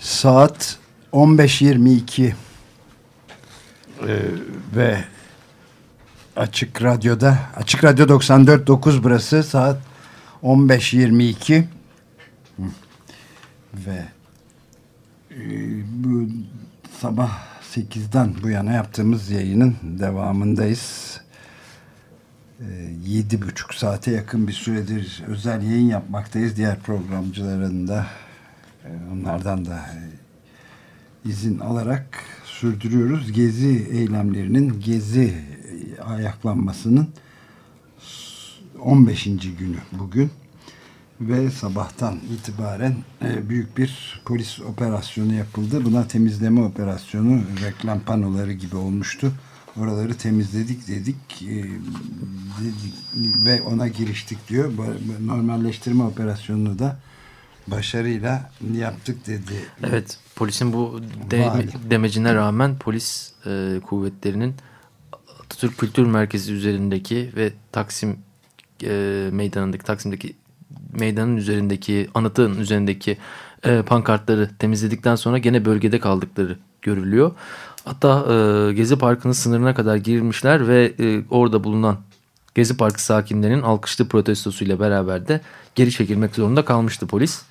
Saat 15.22 ee, ve Açık Radyo'da Açık Radyo 94.9 burası saat 15.22 ve e, bu sabah 8'den bu yana yaptığımız yayının devamındayız. E, yedi buçuk saate yakın bir süredir özel yayın yapmaktayız. Diğer programcıların da onlardan da izin alarak sürdürüyoruz. Gezi eylemlerinin, gezi ayaklanmasının 15. günü bugün ve sabahtan itibaren e, büyük bir polis operasyonu yapıldı. Buna temizleme operasyonu reklam panoları gibi olmuştu. Oraları temizledik dedik, e, dedik ve ona giriştik diyor. Normalleştirme operasyonunu da başarıyla yaptık dedi. Evet polisin bu de, demecine rağmen polis e, kuvvetlerinin Atatürk Kültür Merkezi üzerindeki ve Taksim e, meydanındaki Taksim'deki meydanın üzerindeki anıtın üzerindeki e, pankartları temizledikten sonra gene bölgede kaldıkları görülüyor. Hatta e, Gezi Parkı'nın sınırına kadar girmişler ve e, orada bulunan Gezi Parkı sakinlerinin alkışlı protestosuyla beraber de geri çekilmek zorunda kalmıştı polis.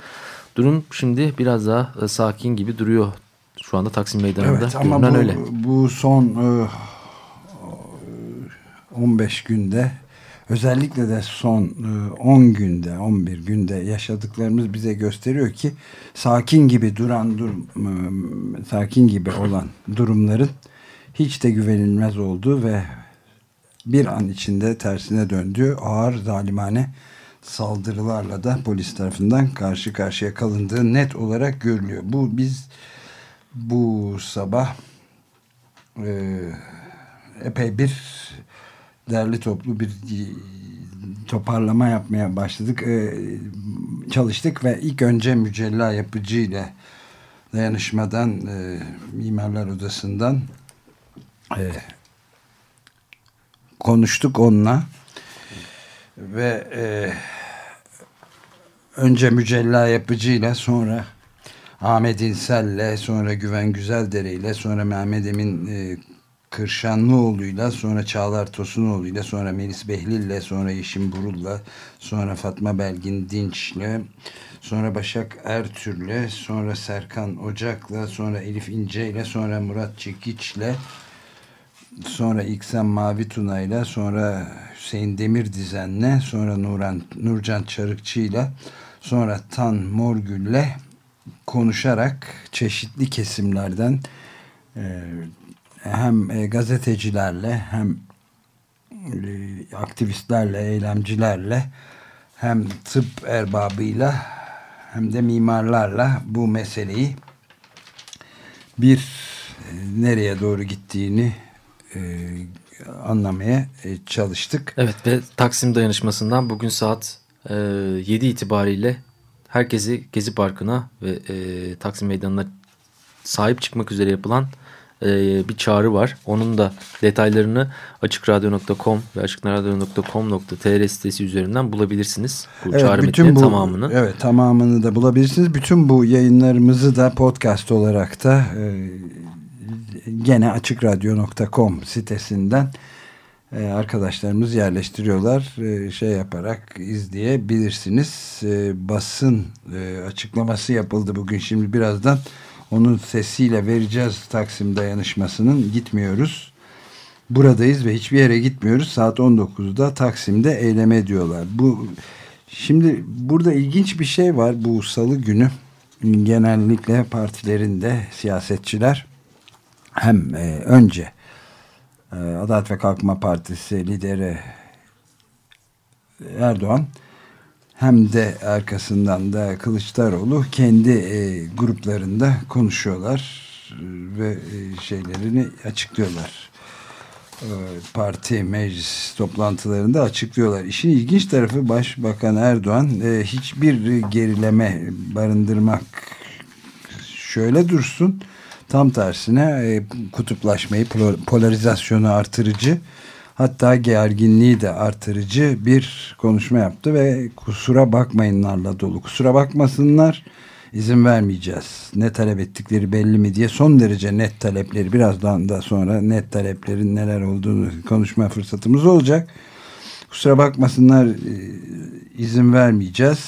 Durum şimdi biraz daha e, sakin gibi duruyor şu anda Taksim Meydanı'nda. Evet ama bu, öyle. bu son e, 15 günde özellikle de son 10 e, günde 11 günde yaşadıklarımız bize gösteriyor ki sakin gibi duran durum e, sakin gibi olan durumların hiç de güvenilmez olduğu ve bir an içinde tersine döndüğü ağır zalimane saldırılarla da polis tarafından karşı karşıya kalındığı net olarak görülüyor. Bu biz bu sabah e, epey bir derli toplu bir toparlama yapmaya başladık. E, çalıştık ve ilk önce mücella yapıcı ile dayanışmadan e, Mimarlar Odası'ndan e, konuştuk onunla. Ve e, önce mücella yapıcıyla sonra Ahmet İnsel'le sonra Güven Güzeldere ile sonra Mehmet Emin e, Kırşanlıoğlu'yla sonra Çağlar Tosunoğlu'yla sonra Melis Behlil'le sonra Yeşim Burul'la sonra Fatma Belgin Dinç'le sonra Başak Ertür'le sonra Serkan Ocak'la sonra Elif İnce'yle sonra Murat Çekiç'le sonra İksen Mavi Tuna'yla sonra Hüseyin Demir Dizen'le sonra Nuran, Nurcan Çarıkçı'yla sonra Tan Morgül'le konuşarak çeşitli kesimlerden e, hem e, gazetecilerle hem e, aktivistlerle, eylemcilerle hem tıp erbabıyla hem de mimarlarla bu meseleyi bir nereye doğru gittiğini e, anlamaya e, çalıştık. Evet ve Taksim dayanışmasından bugün saat e, 7 itibariyle herkesi Gezi Parkı'na ve e, Taksim Meydanı'na sahip çıkmak üzere yapılan e, bir çağrı var. Onun da detaylarını açıkradyo.com ve açıkradyo.com.tr sitesi üzerinden bulabilirsiniz. Bu evet, çağrı bütün bu, tamamını. Evet tamamını da bulabilirsiniz. Bütün bu yayınlarımızı da podcast olarak da e, gene açıkradyo.com sitesinden e, arkadaşlarımız yerleştiriyorlar. E, şey yaparak izleyebilirsiniz. E, basın e, açıklaması yapıldı bugün. Şimdi birazdan onun sesiyle vereceğiz Taksim dayanışmasının. Gitmiyoruz. Buradayız ve hiçbir yere gitmiyoruz. Saat 19'da Taksim'de eyleme diyorlar. Bu Şimdi burada ilginç bir şey var. Bu salı günü genellikle partilerinde siyasetçiler hem e, önce e, Adalet ve Kalkınma Partisi lideri Erdoğan hem de arkasından da Kılıçdaroğlu kendi e, gruplarında konuşuyorlar ve e, şeylerini açıklıyorlar. E, parti meclis toplantılarında açıklıyorlar. İşin ilginç tarafı Başbakan Erdoğan e, hiçbir gerileme barındırmak şöyle dursun tam tersine e, kutuplaşmayı polarizasyonu artırıcı hatta gerginliği de artırıcı bir konuşma yaptı ve kusura bakmayınlarla dolu. Kusura bakmasınlar izin vermeyeceğiz. Ne talep ettikleri belli mi diye son derece net talepleri birazdan da sonra net taleplerin neler olduğunu konuşma fırsatımız olacak. Kusura bakmasınlar e, izin vermeyeceğiz.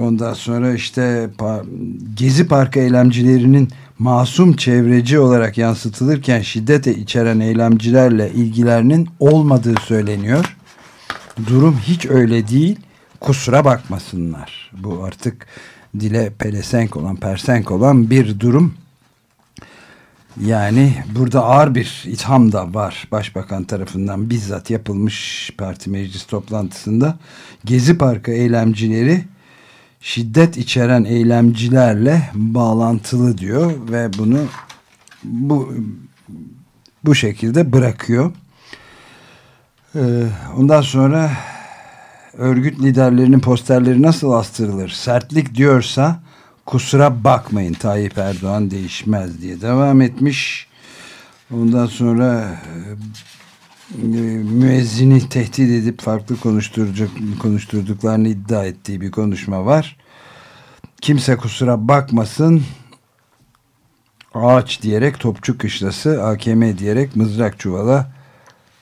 Ondan sonra işte Gezi Parkı eylemcilerinin masum çevreci olarak yansıtılırken şiddete içeren eylemcilerle ilgilerinin olmadığı söyleniyor. Durum hiç öyle değil. Kusura bakmasınlar. Bu artık dile pelesenk olan, persenk olan bir durum. Yani burada ağır bir itham da var başbakan tarafından bizzat yapılmış parti meclis toplantısında. Gezi Parkı eylemcileri şiddet içeren eylemcilerle bağlantılı diyor ve bunu bu bu şekilde bırakıyor. Ee, ondan sonra örgüt liderlerinin posterleri nasıl astırılır? Sertlik diyorsa kusura bakmayın Tayyip Erdoğan değişmez diye devam etmiş. Ondan sonra müezzini tehdit edip farklı konuşturacak, konuşturduklarını iddia ettiği bir konuşma var. Kimse kusura bakmasın ağaç diyerek topçu kışlası AKM diyerek mızrak çuvala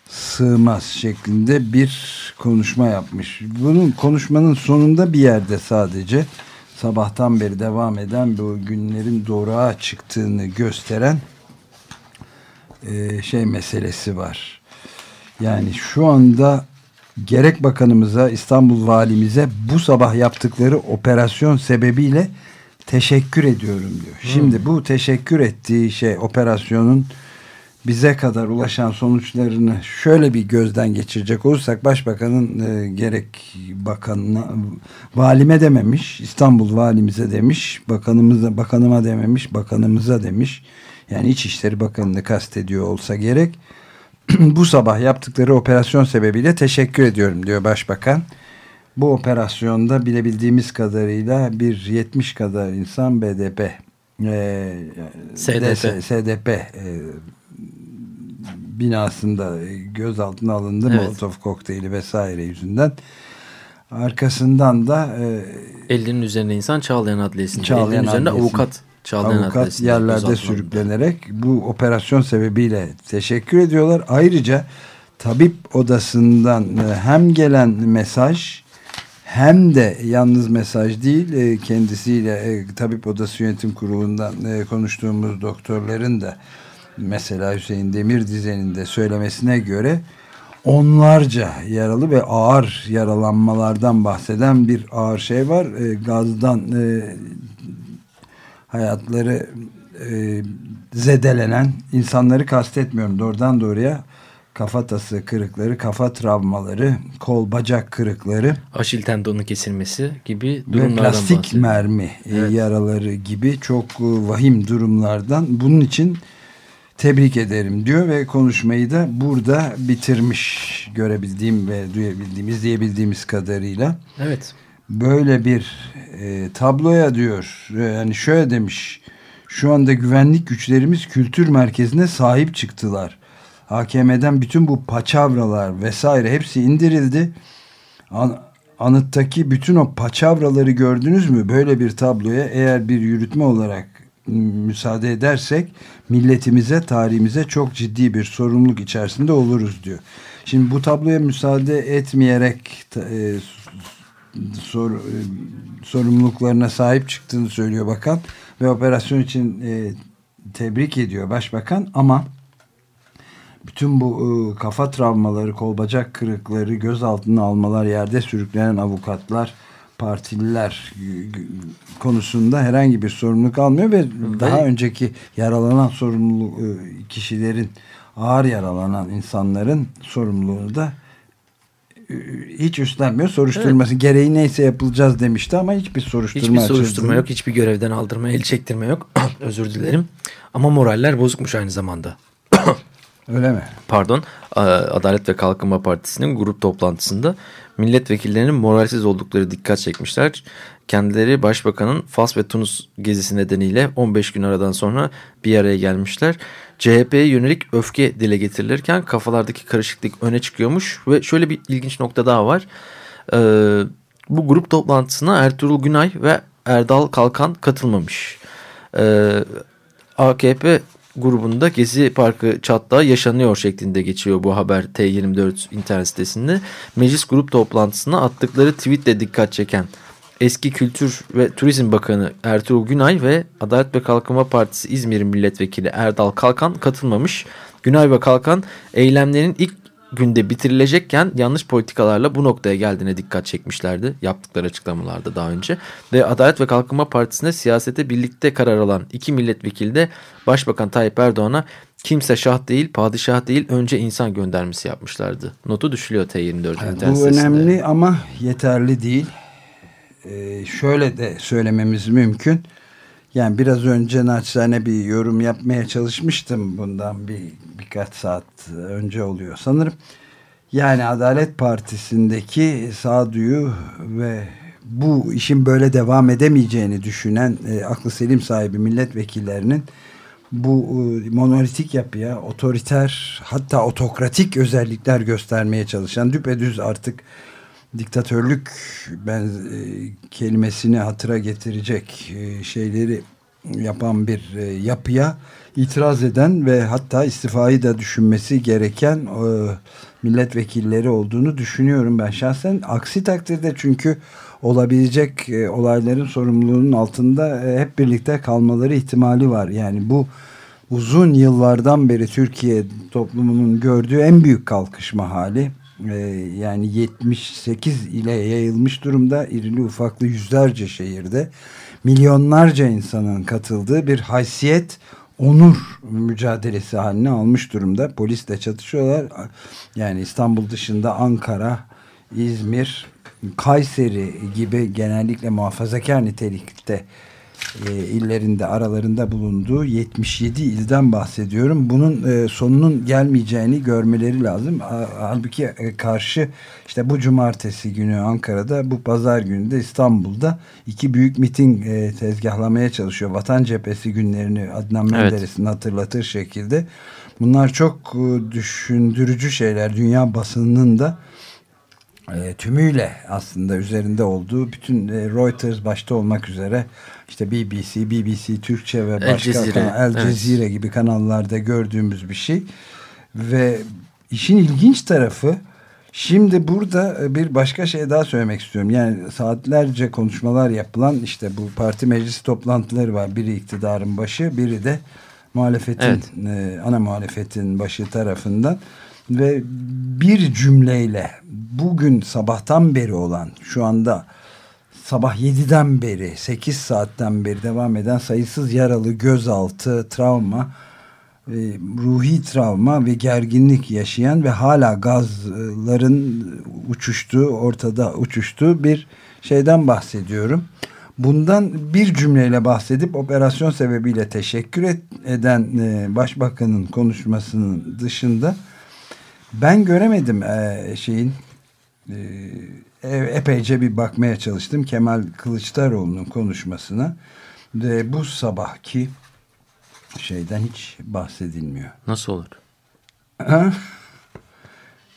sığmaz şeklinde bir konuşma yapmış. Bunun konuşmanın sonunda bir yerde sadece sabahtan beri devam eden bu günlerin doğruğa çıktığını gösteren şey meselesi var. Yani şu anda gerek bakanımıza İstanbul valimize bu sabah yaptıkları operasyon sebebiyle teşekkür ediyorum diyor. Hmm. Şimdi bu teşekkür ettiği şey operasyonun bize kadar ulaşan sonuçlarını şöyle bir gözden geçirecek olursak başbakanın e, gerek bakanına valime dememiş İstanbul valimize demiş bakanımıza bakanıma dememiş bakanımıza demiş yani İçişleri Bakanı'nı kastediyor olsa gerek bu sabah yaptıkları operasyon sebebiyle teşekkür ediyorum diyor başbakan. Bu operasyonda bilebildiğimiz kadarıyla bir 70 kadar insan BDP e, SDP, SDP e, binasında gözaltına alındı evet. Molotov kokteyli vesaire yüzünden. Arkasından da e, 50'nin üzerinde insan Çağlayan Adliyesi'nde. Çağlayan 50'nin üzerinde avukat Çağlayan avukat yerlerde sürüklenerek bu operasyon sebebiyle teşekkür ediyorlar. Ayrıca tabip odasından e, hem gelen mesaj hem de yalnız mesaj değil e, kendisiyle e, tabip odası yönetim kurulundan konuştuğumuz doktorların da mesela Hüseyin Demir Dizen'in de söylemesine göre onlarca yaralı ve ağır yaralanmalardan bahseden bir ağır şey var. gazdan hayatları e, zedelenen insanları kastetmiyorum doğrudan doğruya kafatası kırıkları, kafa travmaları, kol bacak kırıkları, aşil tendonu kesilmesi gibi durumlardan plastik bahsediyor. mermi e, evet. yaraları gibi çok e, vahim durumlardan bunun için tebrik ederim diyor ve konuşmayı da burada bitirmiş görebildiğim ve duyabildiğim, izleyebildiğimiz kadarıyla. Evet böyle bir e, tabloya diyor yani şöyle demiş şu anda güvenlik güçlerimiz kültür merkezine sahip çıktılar. AKM'den bütün bu paçavralar vesaire hepsi indirildi. An anıttaki bütün o paçavraları gördünüz mü? Böyle bir tabloya eğer bir yürütme olarak müsaade edersek milletimize, tarihimize çok ciddi bir sorumluluk içerisinde oluruz diyor. Şimdi bu tabloya müsaade etmeyerek e, sor, e, sorumluluklarına sahip çıktığını söylüyor bakan ve operasyon için e, tebrik ediyor başbakan. Ama bütün bu e, kafa travmaları, kol bacak kırıkları, gözaltına almalar, yerde sürüklenen avukatlar, partililer e, konusunda herhangi bir sorumluluk almıyor ve, ve daha önceki yaralanan sorumluluk e, kişilerin ağır yaralanan insanların sorumluluğunu da hiç üstlenmiyor. Soruşturması evet. gereği neyse yapılacağız demişti ama hiçbir soruşturma Hiçbir soruşturma yok. Hiçbir görevden aldırma, el çektirme yok. Özür dilerim. Ama moraller bozukmuş aynı zamanda. Öyle mi? Pardon. Adalet ve Kalkınma Partisi'nin grup toplantısında milletvekillerinin moralsiz oldukları dikkat çekmişler. Kendileri başbakanın Fas ve Tunus gezisi nedeniyle 15 gün aradan sonra bir araya gelmişler. CHP'ye yönelik öfke dile getirilirken kafalardaki karışıklık öne çıkıyormuş ve şöyle bir ilginç nokta daha var. Ee, Bu grup toplantısına Ertuğrul Günay ve Erdal Kalkan katılmamış. Ee, AKP grubunda Gezi Parkı çatlağı yaşanıyor şeklinde geçiyor bu haber T24 internet sitesinde. Meclis grup toplantısına attıkları tweetle dikkat çeken eski Kültür ve Turizm Bakanı Ertuğrul Günay ve Adalet ve Kalkınma Partisi İzmir Milletvekili Erdal Kalkan katılmamış. Günay ve Kalkan eylemlerin ilk günde bitirilecekken yanlış politikalarla bu noktaya geldiğine dikkat çekmişlerdi yaptıkları açıklamalarda daha önce. Ve Adalet ve Kalkınma Partisi'nde siyasete birlikte karar alan iki milletvekili de Başbakan Tayyip Erdoğan'a kimse şah değil padişah değil önce insan göndermesi yapmışlardı. Notu düşülüyor T24 evet, Bu önemli ama yeterli değil. Ee, şöyle de söylememiz mümkün. Yani biraz önce naçizane bir yorum yapmaya çalışmıştım bundan bir birkaç saat önce oluyor sanırım. Yani Adalet Partisi'ndeki sağduyu ve bu işin böyle devam edemeyeceğini düşünen e, aklı selim sahibi milletvekillerinin bu e, monolitik yapıya otoriter hatta otokratik özellikler göstermeye çalışan düpedüz artık diktatörlük ben e, kelimesini hatıra getirecek e, şeyleri yapan bir e, yapıya itiraz eden ve hatta istifayı da düşünmesi gereken e, milletvekilleri olduğunu düşünüyorum ben şahsen. Aksi takdirde çünkü olabilecek e, olayların sorumluluğunun altında e, hep birlikte kalmaları ihtimali var. Yani bu uzun yıllardan beri Türkiye toplumunun gördüğü en büyük kalkışma hali yani 78 ile yayılmış durumda irili ufaklı yüzlerce şehirde milyonlarca insanın katıldığı bir haysiyet onur mücadelesi haline almış durumda. Polisle çatışıyorlar. Yani İstanbul dışında Ankara, İzmir, Kayseri gibi genellikle muhafazakar nitelikte e, illerinde aralarında bulunduğu 77 ilden bahsediyorum. Bunun e, sonunun gelmeyeceğini görmeleri lazım. Halbuki e, karşı işte bu cumartesi günü Ankara'da bu pazar günü de İstanbul'da iki büyük miting e, tezgahlamaya çalışıyor. Vatan Cephesi günlerini Adnan Menderes'in evet. hatırlatır şekilde. Bunlar çok e, düşündürücü şeyler. Dünya basınının da e, tümüyle aslında üzerinde olduğu bütün e, Reuters başta olmak üzere işte BBC, BBC Türkçe ve başka El Cezire, El Cezire evet. gibi kanallarda gördüğümüz bir şey. Ve işin ilginç tarafı şimdi burada e, bir başka şey daha söylemek istiyorum. Yani saatlerce konuşmalar yapılan işte bu parti meclis toplantıları var. Biri iktidarın başı, biri de muhalefetin evet. e, ana muhalefetin başı tarafından ve bir cümleyle bugün sabahtan beri olan şu anda sabah 7'den beri 8 saatten beri devam eden sayısız yaralı gözaltı, travma, e, ruhi travma ve gerginlik yaşayan ve hala gazların uçuştuğu ortada uçuştuğu bir şeyden bahsediyorum. Bundan bir cümleyle bahsedip operasyon sebebiyle teşekkür et, eden e, başbakanın konuşmasının dışında ben göremedim e, şeyin e, epeyce bir bakmaya çalıştım Kemal Kılıçdaroğlu'nun konuşmasına ve bu sabahki şeyden hiç bahsedilmiyor. Nasıl olur?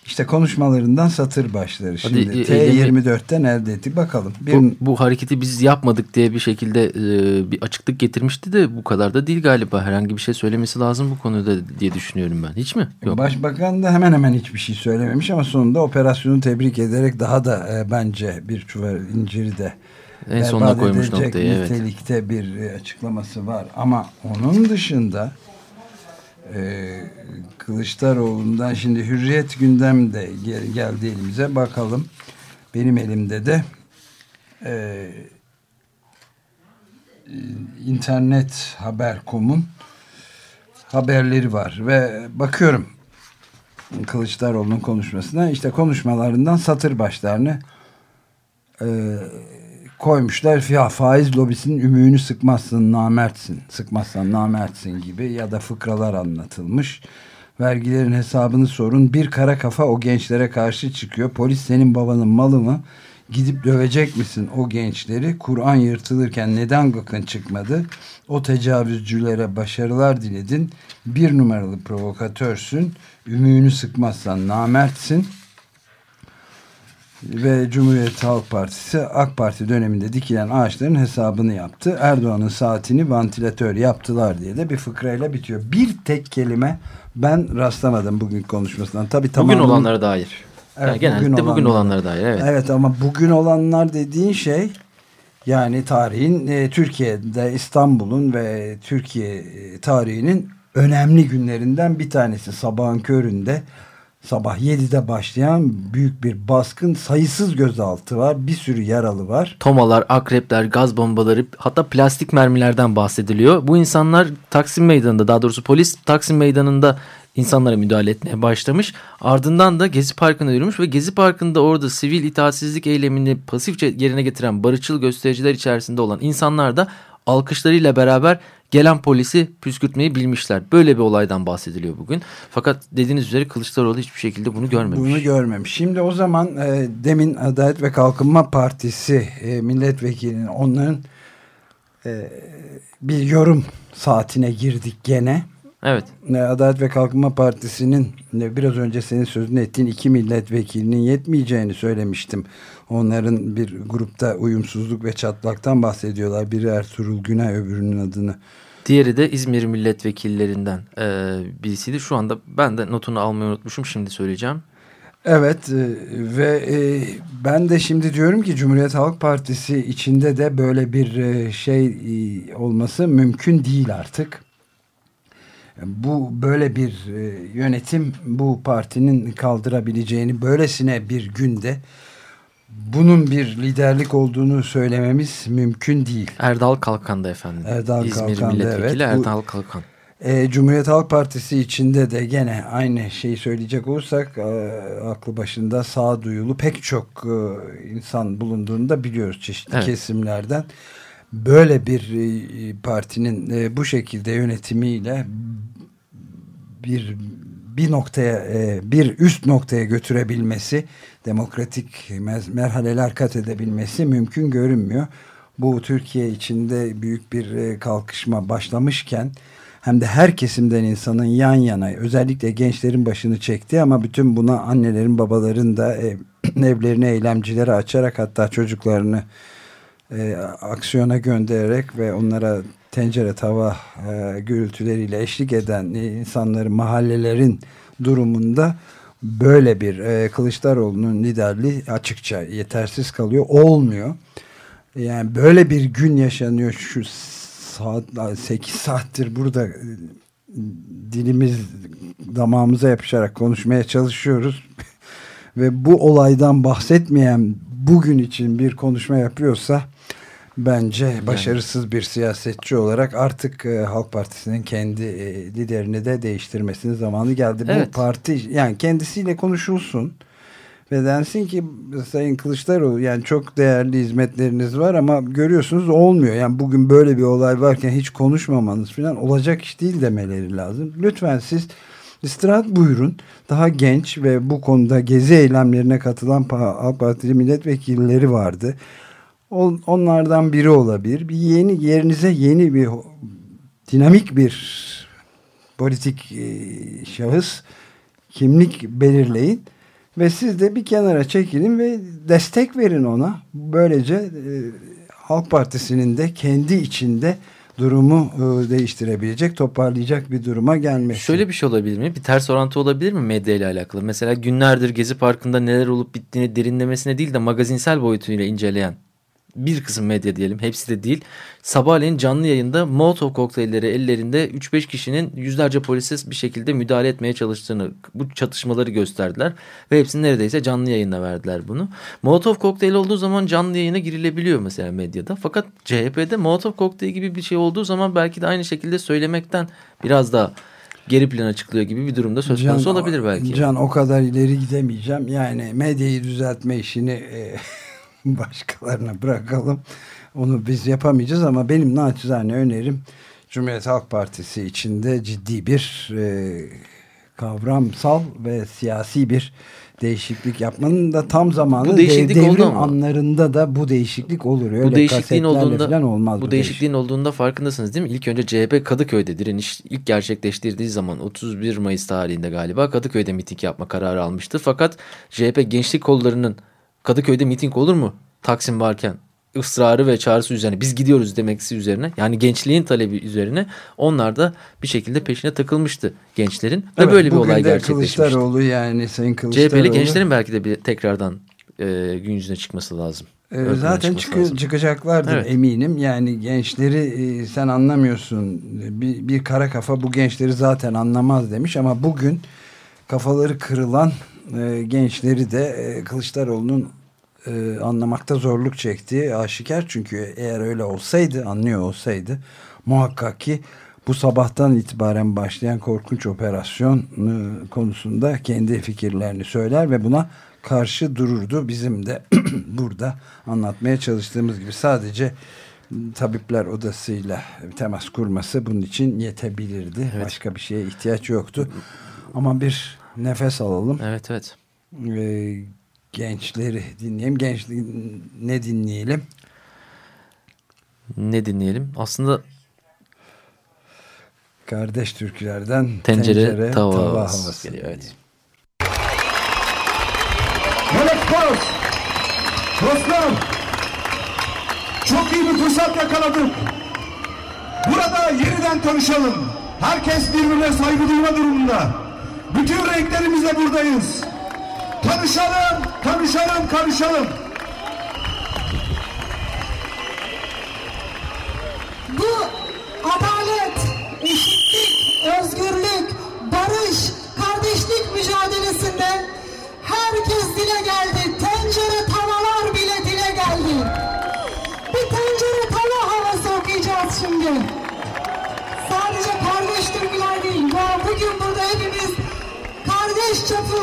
İşte konuşmalarından satır başları. Şimdi Hadi, T24'ten elde ettik. Bakalım. Bir... Bu, bu hareketi biz yapmadık diye bir şekilde e, bir açıklık getirmişti de bu kadar da değil galiba. Herhangi bir şey söylemesi lazım bu konuda diye düşünüyorum ben. Hiç mi? Yok. Başbakan da hemen hemen hiçbir şey söylememiş ama sonunda operasyonu tebrik ederek daha da e, bence bir çuval inciri de en sonuna koymuş noktayı. Evet. Nitelikte bir e, açıklaması var. Ama onun dışında e, Kılıçdaroğlu'ndan şimdi Hürriyet gündem de gel, geldi elimize bakalım. Benim elimde de e, internet haber.com'un haberleri var ve bakıyorum Kılıçdaroğlu'nun konuşmasına işte konuşmalarından satır başlarını e, koymuşlar. Ya faiz lobisinin ümüğünü sıkmazsın namertsin. Sıkmazsan namertsin gibi ya da fıkralar anlatılmış. Vergilerin hesabını sorun. Bir kara kafa o gençlere karşı çıkıyor. Polis senin babanın malı mı? Gidip dövecek misin o gençleri? Kur'an yırtılırken neden gıkın çıkmadı? O tecavüzcülere başarılar diledin. Bir numaralı provokatörsün. Ümüğünü sıkmazsan namertsin ve Cumhuriyet Halk Partisi AK Parti döneminde dikilen ağaçların hesabını yaptı. Erdoğan'ın saatini vantilatör yaptılar diye de bir fıkrayla bitiyor. Bir tek kelime ben rastlamadım bugün konuşmasından. Tabii tamamını... Bugün olanlara dair. Evet, yani genellikle bugün, bugün olanlara dair. Evet. evet ama bugün olanlar dediğin şey yani tarihin e, Türkiye'de İstanbul'un ve Türkiye e, tarihinin önemli günlerinden bir tanesi. Sabahın köründe sabah 7'de başlayan büyük bir baskın sayısız gözaltı var. Bir sürü yaralı var. Tomalar, akrepler, gaz bombaları hatta plastik mermilerden bahsediliyor. Bu insanlar Taksim Meydanı'nda daha doğrusu polis Taksim Meydanı'nda insanlara müdahale etmeye başlamış. Ardından da Gezi Parkı'na yürümüş ve Gezi Parkı'nda orada sivil itaatsizlik eylemini pasifçe yerine getiren barışçıl göstericiler içerisinde olan insanlar da alkışlarıyla beraber gelen polisi püskürtmeyi bilmişler. Böyle bir olaydan bahsediliyor bugün. Fakat dediğiniz üzere Kılıçdaroğlu hiçbir şekilde bunu görmemiş. Bunu görmemiş. Şimdi o zaman e, demin Adalet ve Kalkınma Partisi e, milletvekilinin onların e, bir yorum saatine girdik gene. Evet. Adalet ve Kalkınma Partisi'nin biraz önce senin sözünü ettiğin iki milletvekilinin yetmeyeceğini söylemiştim. Onların bir grupta uyumsuzluk ve çatlaktan bahsediyorlar. Biri Ertuğrul Günay öbürünün adını Diğeri de İzmir milletvekillerinden e, birisiydi. Şu anda ben de notunu almayı unutmuşum. Şimdi söyleyeceğim. Evet e, ve e, ben de şimdi diyorum ki Cumhuriyet Halk Partisi içinde de böyle bir e, şey olması mümkün değil artık. Bu böyle bir e, yönetim bu partinin kaldırabileceğini böylesine bir günde bunun bir liderlik olduğunu söylememiz mümkün değil. Erdal Kalkan'da efendim. Erdal İzmir Kalkan'da milletvekili evet. Erdal Kalkan. E, Cumhuriyet Halk Partisi içinde de gene aynı şeyi söyleyecek olursak e, aklı başında sağduyulu pek çok e, insan bulunduğunu da biliyoruz çeşitli evet. kesimlerden. Böyle bir e, partinin e, bu şekilde yönetimiyle bir bir noktaya e, bir üst noktaya götürebilmesi demokratik merhaleler kat edebilmesi mümkün görünmüyor. Bu Türkiye içinde büyük bir kalkışma başlamışken hem de her kesimden insanın yan yana özellikle gençlerin başını çekti ama bütün buna annelerin babaların da ev, evlerini eylemcilere açarak hatta çocuklarını e, aksiyona göndererek ve onlara tencere tava e, gürültüleriyle eşlik eden insanları mahallelerin durumunda böyle bir e, Kılıçdaroğlu'nun liderliği açıkça yetersiz kalıyor. Olmuyor. Yani böyle bir gün yaşanıyor şu saat 8 saattir burada e, dilimiz damağımıza yapışarak konuşmaya çalışıyoruz. Ve bu olaydan bahsetmeyen bugün için bir konuşma yapıyorsa Bence yani. başarısız bir siyasetçi olarak artık e, Halk Partisi'nin kendi e, liderini de değiştirmesinin zamanı geldi. Evet. Bu parti yani kendisiyle konuşulsun ve densin ki Sayın Kılıçdaroğlu yani çok değerli hizmetleriniz var ama görüyorsunuz olmuyor. Yani bugün böyle bir olay varken hiç konuşmamanız falan olacak iş değil demeleri lazım. Lütfen siz istirahat buyurun. Daha genç ve bu konuda gezi eylemlerine katılan Halk Partili milletvekilleri vardı onlardan biri olabilir. Bir yeni yerinize yeni bir dinamik bir politik e, şahıs kimlik belirleyin ve siz de bir kenara çekilin ve destek verin ona. Böylece e, Halk Partisi'nin de kendi içinde durumu e, değiştirebilecek, toparlayacak bir duruma gelmesi. Şöyle bir şey olabilir mi? Bir ters orantı olabilir mi medya ile alakalı? Mesela günlerdir Gezi Parkı'nda neler olup bittiğini derinlemesine değil de magazinsel boyutuyla inceleyen bir kısım medya diyelim hepsi de değil. Sabahleyin canlı yayında Molotov kokteylleri ellerinde 3-5 kişinin yüzlerce polise bir şekilde müdahale etmeye çalıştığını bu çatışmaları gösterdiler. Ve hepsini neredeyse canlı yayında verdiler bunu. Molotov kokteyli olduğu zaman canlı yayına girilebiliyor mesela medyada. Fakat CHP'de Molotov kokteyli gibi bir şey olduğu zaman belki de aynı şekilde söylemekten biraz daha geri plana çıkılıyor gibi bir durumda söz konusu can, olabilir belki. Can o kadar ileri gidemeyeceğim. Yani medyayı düzeltme işini... E başkalarına bırakalım. Onu biz yapamayacağız ama benim naçizane önerim Cumhuriyet Halk Partisi içinde ciddi bir e, kavramsal ve siyasi bir değişiklik yapmanın da tam zamanı bu değişiklik devrim oldu anlarında da bu değişiklik olur. Öyle bu değişikliğin olduğunda olmaz bu, bu değişikliğin değiş. olduğunda farkındasınız değil mi? İlk önce CHP Kadıköy'de direniş ilk gerçekleştirdiği zaman 31 Mayıs tarihinde galiba Kadıköy'de miting yapma kararı almıştı. Fakat CHP gençlik kollarının Kadıköy'de miting olur mu? Taksim varken ısrarı ve çağrısı üzerine biz gidiyoruz demeksi üzerine yani gençliğin talebi üzerine onlar da bir şekilde peşine takılmıştı gençlerin evet, ve böyle bir olay gerçekleşmişti. Kılıçdaroğlu yani Sayın Kılıçdaroğlu. CHP'li gençlerin belki de bir tekrardan e, gün yüzüne çıkması lazım. E, zaten çıkı, lazım. çıkacaklardır evet. eminim. Yani gençleri e, sen anlamıyorsun. Bir, bir kara kafa bu gençleri zaten anlamaz demiş ama bugün kafaları kırılan e, gençleri de e, Kılıçdaroğlu'nun e, anlamakta zorluk çektiği aşikar. Çünkü eğer öyle olsaydı, anlıyor olsaydı muhakkak ki bu sabahtan itibaren başlayan korkunç operasyon e, konusunda kendi fikirlerini söyler ve buna karşı dururdu. Bizim de burada anlatmaya çalıştığımız gibi sadece tabipler odasıyla temas kurması bunun için yetebilirdi. Evet. Başka bir şeye ihtiyaç yoktu. Ama bir nefes alalım. Evet evet. Ee, gençleri dinleyelim. Genç ne dinleyelim? Ne dinleyelim? Aslında kardeş türkülerden tencere, tencere tava, tava havası geliyor. Evet. Melek Baz, dostlar, çok iyi bir fırsat yakaladık. Burada yeniden tanışalım. Herkes birbirine saygı duyma durumunda. Bütün renklerimizle buradayız. Tanışalım, tanışalım, karışalım.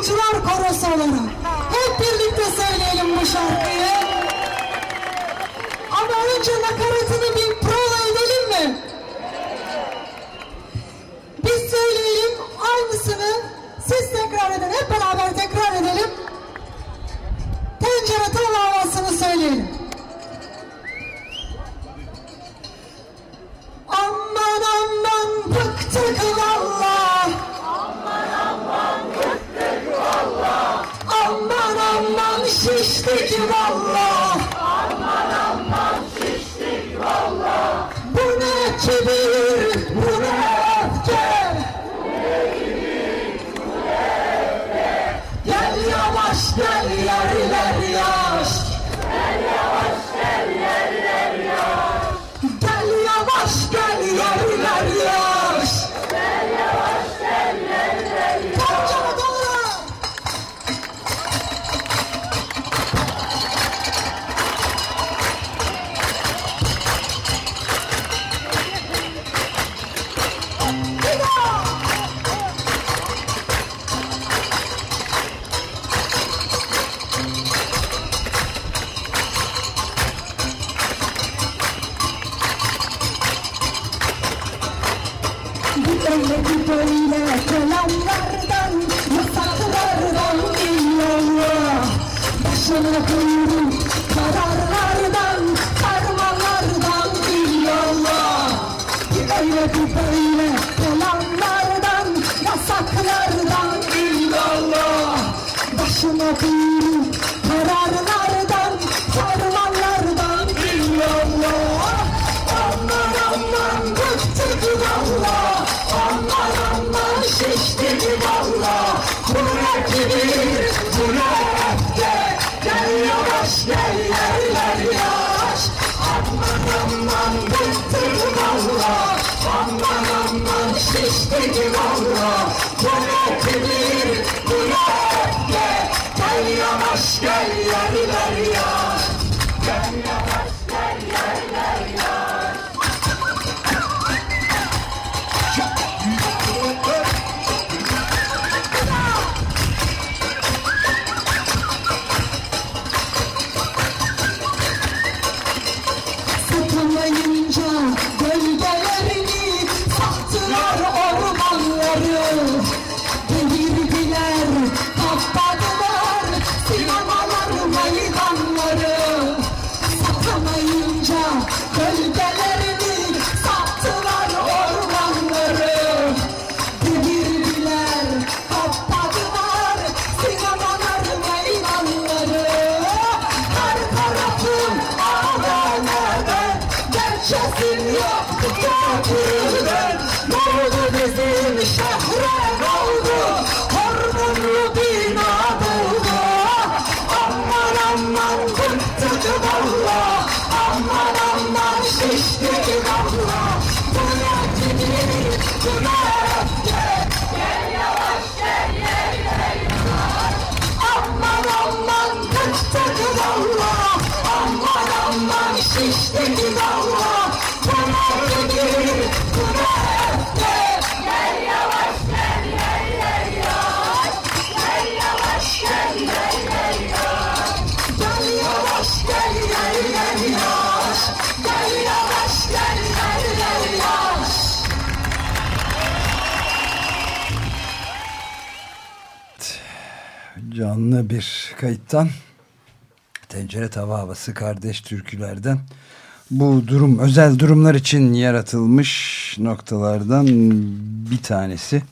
Çapulcular korosu olarak. Hep birlikte söyleyelim bu şarkıyı. Ama önce nakaratını bir prova edelim mi? Biz söyleyelim aynısını siz tekrar edin. Hep beraber tekrar öyle bir Gel yavaş gel kum tadı valla Aman aman şiştiği valla Dünya gibi bir günah canlı bir kayıttan tencere tava havası kardeş türkülerden bu durum özel durumlar için yaratılmış noktalardan bir tanesi.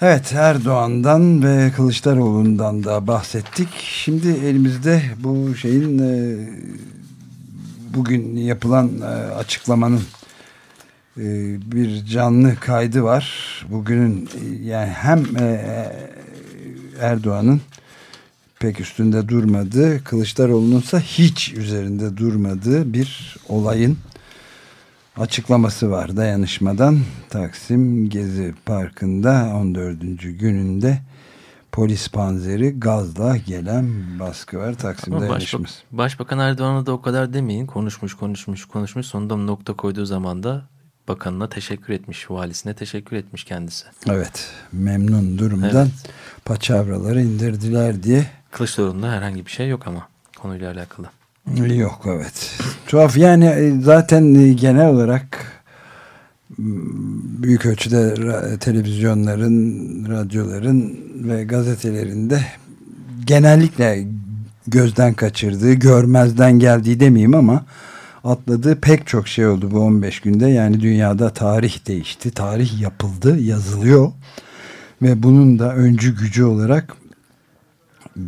Evet Erdoğan'dan ve Kılıçdaroğlu'ndan da bahsettik. Şimdi elimizde bu şeyin e, bugün yapılan e, açıklamanın e, bir canlı kaydı var. Bugünün yani hem Erdoğan'ın pek üstünde durmadığı, Kılıçdaroğlu'nun ise hiç üzerinde durmadığı bir olayın açıklaması var dayanışmadan. Taksim Gezi Parkı'nda 14. gününde polis panzeri gazla gelen baskı var. Taksim'de Ama Başbakan Erdoğan'a da o kadar demeyin. Konuşmuş konuşmuş konuşmuş. Sonunda nokta koyduğu zaman da bakanına teşekkür etmiş. Valisine teşekkür etmiş kendisi. Evet memnun durumdan Evet. paçavraları indirdiler diye Kılıçdaroğlu'nda herhangi bir şey yok ama konuyla alakalı. Yok evet. Tuhaf yani e, zaten e, genel olarak büyük ölçüde televizyonların, radyoların ve gazetelerinde genellikle gözden kaçırdığı, görmezden geldiği demeyeyim ama atladığı pek çok şey oldu bu 15 günde. Yani dünyada tarih değişti, tarih yapıldı, yazılıyor ve bunun da öncü gücü olarak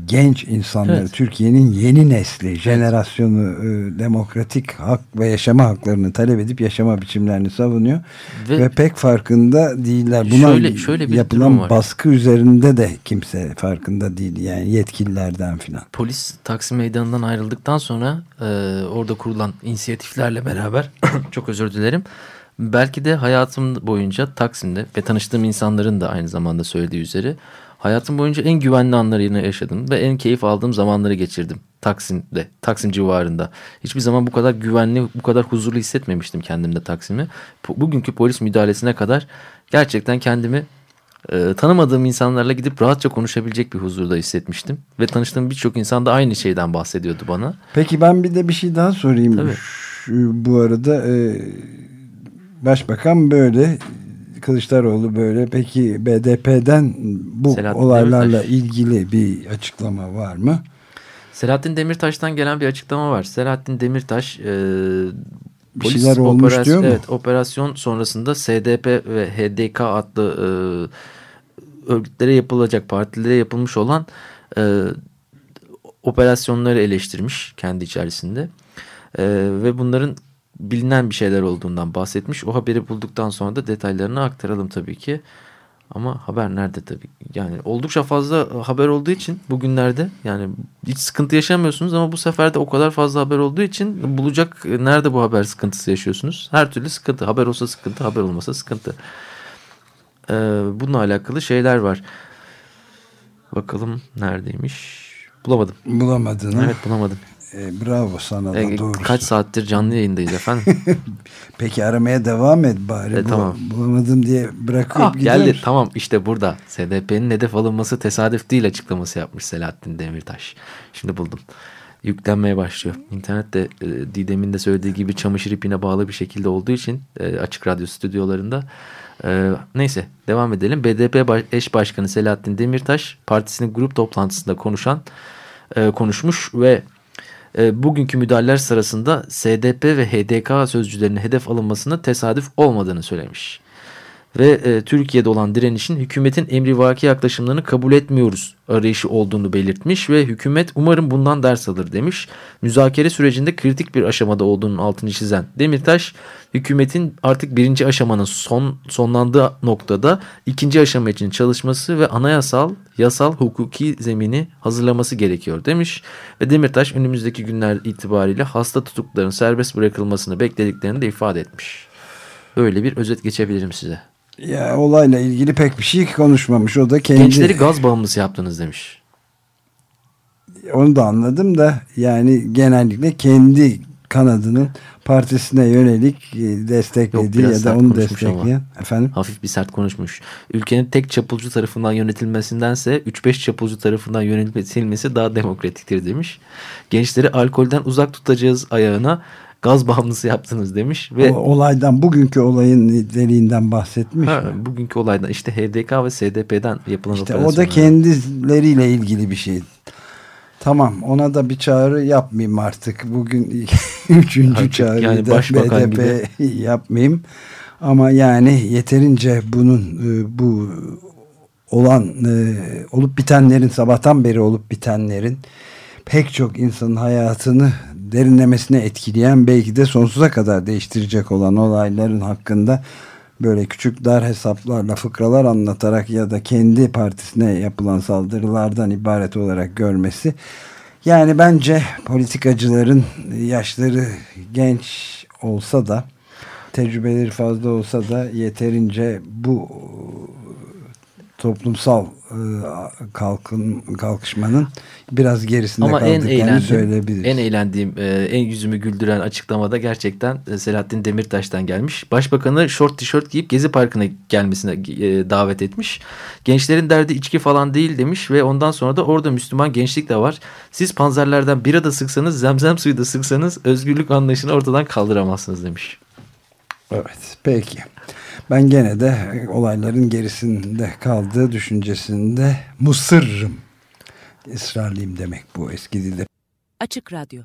genç insanları, Evet. Türkiye'nin yeni nesli, jenerasyonu e, demokratik hak ve yaşama haklarını talep edip yaşama biçimlerini savunuyor. Ve, Ve- pek farkında değiller. Buna Şöyle- şöyle bir yapılan durum var. baskı üzerinde de kimse farkında değil. Yani yetkililerden filan. Polis Taksim Meydanı'ndan ayrıldıktan sonra e, orada kurulan inisiyatiflerle beraber çok özür dilerim. Belki de hayatım boyunca Taksim'de ve tanıştığım insanların da aynı zamanda söylediği üzere hayatım boyunca en güvenli anlarını yaşadım ve en keyif aldığım zamanları geçirdim Taksim'de, Taksim civarında. Hiçbir zaman bu kadar güvenli, bu kadar huzurlu hissetmemiştim kendimde Taksim'i. Bu- Bugünkü polis müdahalesine kadar gerçekten kendimi e, tanımadığım insanlarla gidip rahatça konuşabilecek bir huzurda hissetmiştim. Ve tanıştığım birçok insan da aynı şeyden bahsediyordu bana. Peki ben bir de bir şey daha sorayım. Tabii. Şu, bu arada e, Başbakan böyle Kılıçdaroğlu böyle. Peki BDP'den bu Selahattin olaylarla Demirtaş. ilgili bir açıklama var mı? Selahattin Demirtaş'tan gelen bir açıklama var. Selahattin Demirtaş e, Bir şeyler olmuş diyor mu? Evet, operasyon sonrasında SDP ve HDK adlı e, örgütlere yapılacak, partilere yapılmış olan e, operasyonları eleştirmiş kendi içerisinde. E, ve bunların bilinen bir şeyler olduğundan bahsetmiş. O haberi bulduktan sonra da detaylarını aktaralım tabii ki. Ama haber nerede tabii. Yani oldukça fazla haber olduğu için bugünlerde yani hiç sıkıntı yaşamıyorsunuz ama bu sefer de o kadar fazla haber olduğu için bulacak nerede bu haber sıkıntısı yaşıyorsunuz? Her türlü sıkıntı. Haber olsa sıkıntı, haber olmasa sıkıntı. Ee, bununla alakalı şeyler var. Bakalım neredeymiş? Bulamadım. Bulamadın ha? Evet bulamadım. E, bravo sana da Ee, doğrusu. kaç saattir canlı yayındayız efendim. Peki aramaya devam et bari. E, tamam. Bulamadım diye bırakıp ah, gidiyor geldi tamam işte burada. SDP'nin hedef alınması tesadüf değil açıklaması yapmış Selahattin Demirtaş. Şimdi buldum. Yüklenmeye başlıyor. İnternette e, Didem'in de söylediği gibi çamaşır ipine bağlı bir şekilde olduğu için e, açık radyo stüdyolarında. E, neyse devam edelim. BDP baş- eş başkanı Selahattin Demirtaş partisinin grup toplantısında konuşan e, konuşmuş ve e, bugünkü müdahaleler sırasında SDP ve HDK sözcülerinin hedef alınmasına tesadüf olmadığını söylemiş. Ve e, Türkiye'de olan direnişin hükümetin emrivaki yaklaşımlarını kabul etmiyoruz arayışı olduğunu belirtmiş ve hükümet umarım bundan ders alır demiş. Müzakere sürecinde kritik bir aşamada olduğunun altını çizen Demirtaş, hükümetin artık birinci aşamanın son sonlandığı noktada ikinci aşama için çalışması ve anayasal, yasal, hukuki zemini hazırlaması gerekiyor demiş. Ve Demirtaş önümüzdeki günler itibariyle hasta tutukluların serbest bırakılmasını beklediklerini de ifade etmiş. Böyle bir özet geçebilirim size. Ya olayla ilgili pek bir şey konuşmamış. O da kendi... Gençleri gaz bağımlısı yaptınız demiş. Onu da anladım da yani genellikle kendi kanadının partisine yönelik e, desteklediği Yok, ya da onu konuşmuş ama. destekleyen efendim Hafif bir sert konuşmuş. Ülkenin tek çapulcu tarafından yönetilmesindense 3-5 çapulcu tarafından yönetilmesi daha demokratiktir demiş. Gençleri alkolden uzak tutacağız ayağına gaz bağımlısı yaptınız demiş. Ve o, olaydan bugünkü olayın niteliğinden bahsetmiş. ha, mi? bugünkü olaydan işte HDK ve SDP'den yapılan İşte o da kendileriyle ilgili bir şey. Tamam ona da bir çağrı yapmayayım artık. Bugün üçüncü Artık çağrıyı yani da BDP yapmayayım. Ama yani yeterince bunun e, bu olan e, olup bitenlerin sabahtan beri olup bitenlerin pek çok insanın hayatını derinlemesine etkileyen belki de sonsuza kadar değiştirecek olan olayların hakkında böyle küçük dar hesaplarla fıkralar anlatarak ya da kendi partisine yapılan saldırılardan ibaret olarak görmesi yani bence politikacıların yaşları genç olsa da tecrübeleri fazla olsa da yeterince bu toplumsal e, kalkın kalkışmanın biraz gerisinde Ama en kaldıklarını eğlendiğim, söyleyebiliriz. en eğlendiğim, e, en yüzümü güldüren açıklamada gerçekten e, Selahattin Demirtaş'tan gelmiş. Başbakanı şort tişört giyip Gezi Parkı'na gelmesine e, davet etmiş. Gençlerin derdi içki falan değil demiş ve ondan sonra da orada Müslüman gençlik de var. Siz panzerlerden bira da sıksanız, zemzem suyu da sıksanız özgürlük anlayışını ortadan kaldıramazsınız demiş. Evet peki. Ben gene de olayların gerisinde kaldığı düşüncesinde musırrım. Israrlıyım demek bu eski dilde. Açık Radyo